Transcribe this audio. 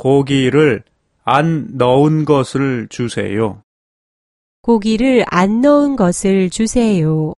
고기를 안 넣은 것을 주세요. 고기를 안 넣은 것을 주세요.